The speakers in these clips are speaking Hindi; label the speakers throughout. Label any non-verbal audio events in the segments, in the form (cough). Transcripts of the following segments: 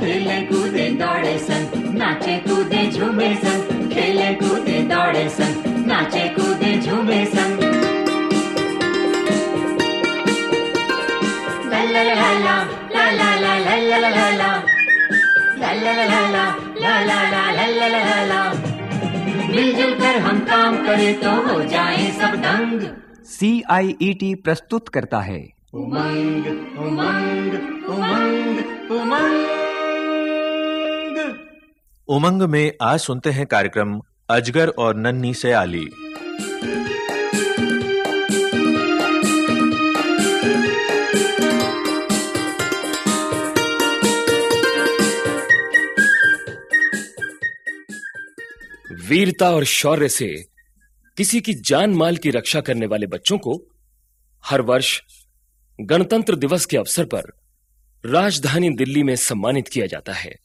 Speaker 1: खेले कूदे दौड़े सन नाचे कूदे झूमे सन खेले कूदे दौड़े सन नाचे कूदे झूमे सन ला ला ला मिलजुल कर हम काम करें तो हो जाए सब दंग
Speaker 2: सी आई ई टी प्रस्तुत करता है
Speaker 1: उमंग उमंग उमंग उमंग
Speaker 3: उमंग में आज सुनते हैं कार्यक्रम अजगर और नन्ही से आली।
Speaker 4: वीरता और शौर्य से किसी की जान माल की रक्षा करने वाले बच्चों को हर वर्ष गणतंत्र दिवस के अवसर पर राजधानी दिल्ली में सम्मानित किया जाता है।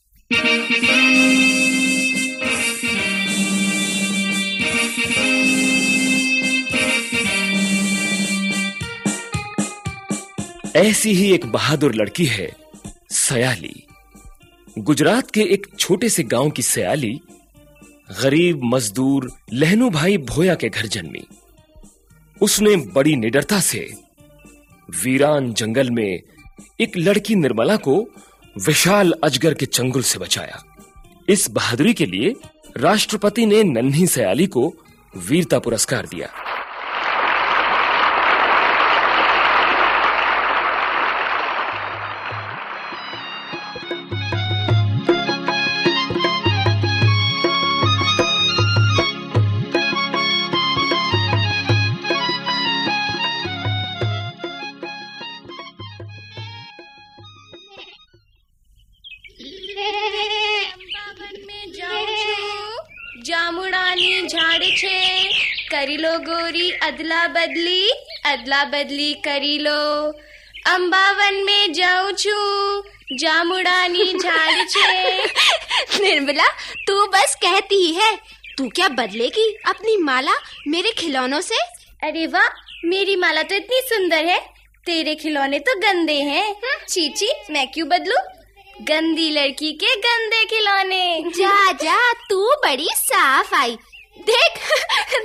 Speaker 4: ऐसी ही एक बहादुर लड़की है, सयाली। गुजरात के एक छोटे से गाँव की सयाली, गरीब, मजदूर, लहनू भाई भोया के घर जन्मी। उसने बड़ी निडरता से वीरान जंगल में एक लड़की निर्मला को विशाल अजगर के चंगुल से बचाया। इस बहादुरी के लिए राष्ट्रपति ने नन्ही सयाली को वीरता पुरस्कार दिया।
Speaker 5: ઝાડ છે કરી લો ગોરી અદલા બદલી અદલા બદલી કરી લો અંબાવન में जाऊं છું જામુડાની ઝાડ છે (laughs)
Speaker 6: निर्मला तू बस कहती ही है तू क्या बदलेगी अपनी माला मेरे खिलौनों से
Speaker 5: अरे वाह मेरी माला तो इतनी सुंदर है तेरे खिलौने तो गंदे हैं चीची मैं क्यों बदलूं गंदी लड़की के गंदे खिलौने
Speaker 6: जा जा तू बड़ी साफ आई देख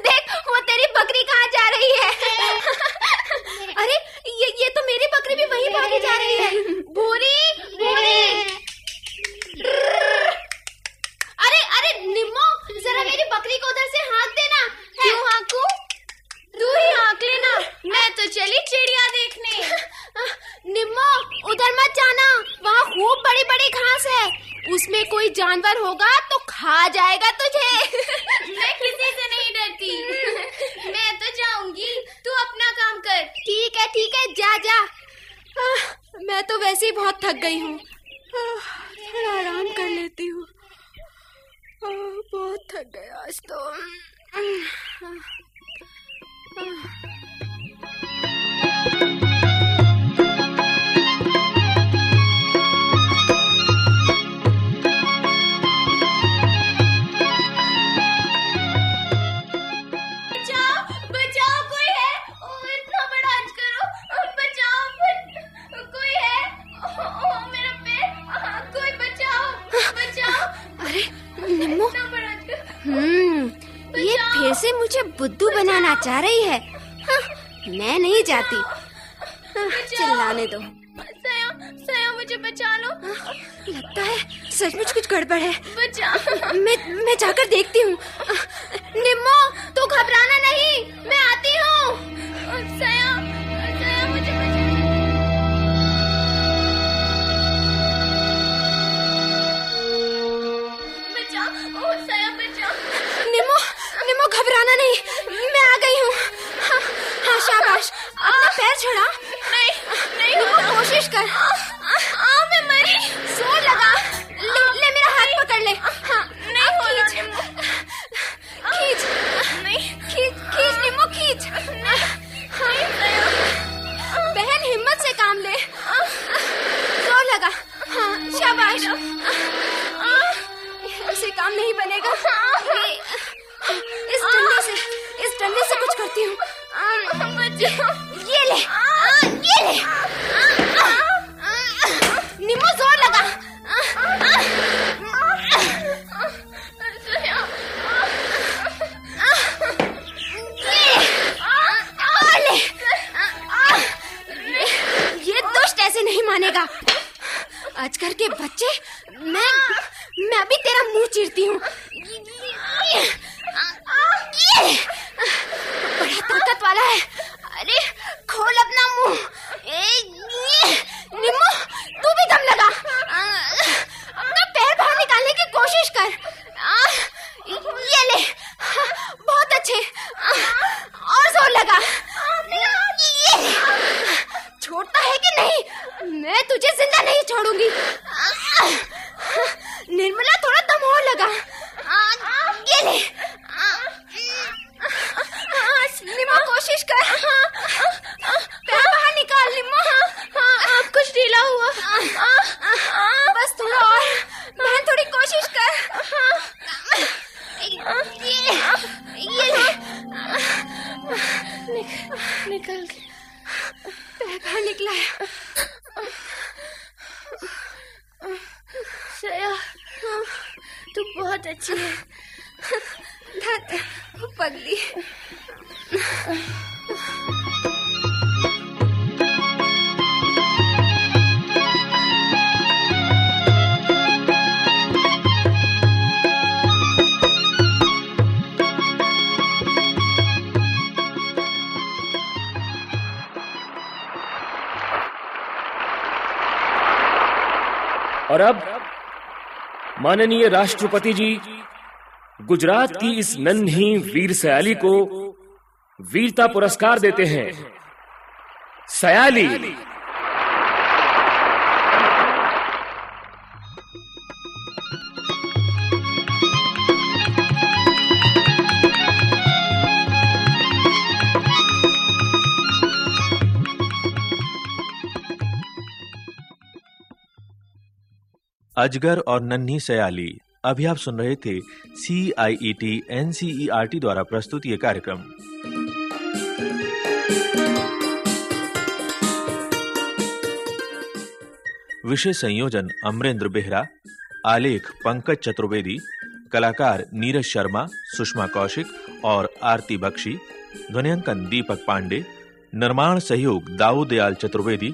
Speaker 6: देख वो तेरी बकरी कहाँ जा रही है? (laughs) अरे ये ये तो मेरी बकरी भी वहीं भागी जा रही है। भूरी भूरी। अरे अरे निम्मो जरा मेरी बकरी को उधर से हाँक देना।
Speaker 5: क्यों हाँकू? तू ही हाँक लेना। मैं तो चली चिड़िया देखने।
Speaker 6: निम्मो उधर मत जाना। वहाँ खूब बड़ी बड़ी घास है। उसमें कोई जानवर होगा तो खा जाएगा तुझे
Speaker 5: मैं किसी से नहीं डरती मैं तो जाऊँगी तू अपना काम कर
Speaker 6: ठीक है जा जा। आ, मैं तो वैसे ही बहुत थक गई हूँ। थोड़ा आराम कर लेती हूँ। बहुत थक गया आज तो।
Speaker 5: बचाओ
Speaker 6: मुझे बुद्धू बनाना चाह रही है हाँ, मैं नहीं जाती। हाँ, चिल्लाने दो।
Speaker 5: सया सया मुझे बचा लो।
Speaker 6: लगता है सचमुच कुछ गड़बड़ है।
Speaker 5: बचा।
Speaker 6: मैं मैं जाकर देखती हूँ। निम्मो तू घबराना नहीं मैं आती हूँ। शाबाश। उसे काम नहीं बनेगा। इस डंडे से इस डंडे से कुछ करती हूँ। ये ले। ये ले। अजगर के बच्चे, मैं मैं भी तेरा मुँह चीरती हूँ। बड़ा ताकत वाला है। अरे, खोल अपना मुँह। निम्मू, तू भी दम लगा। बहुत अच्छी है धत पगली।
Speaker 4: और अब माननीय राष्ट्रपति जी, गुजरात की इस नन्ही वीर सयाली को वीरता पुरस्कार देते हैं। सयाली।
Speaker 3: अजगर और नन्ही सयाली। अभी आप सुन रहे थे C I E T N C E R T द्वारा प्रस्तुत ये कार्यक्रम। विषय संयोजन अमरेंद्र बेहरा, आलेख पंकज चतुर्वेदी, कलाकार नीरज शर्मा, सुषमा कौशिक और आरती बख्शी, ध्वनियांकन दीपक पांडे, निर्माण सहयोग दाऊ दयाल चतुर्वेदी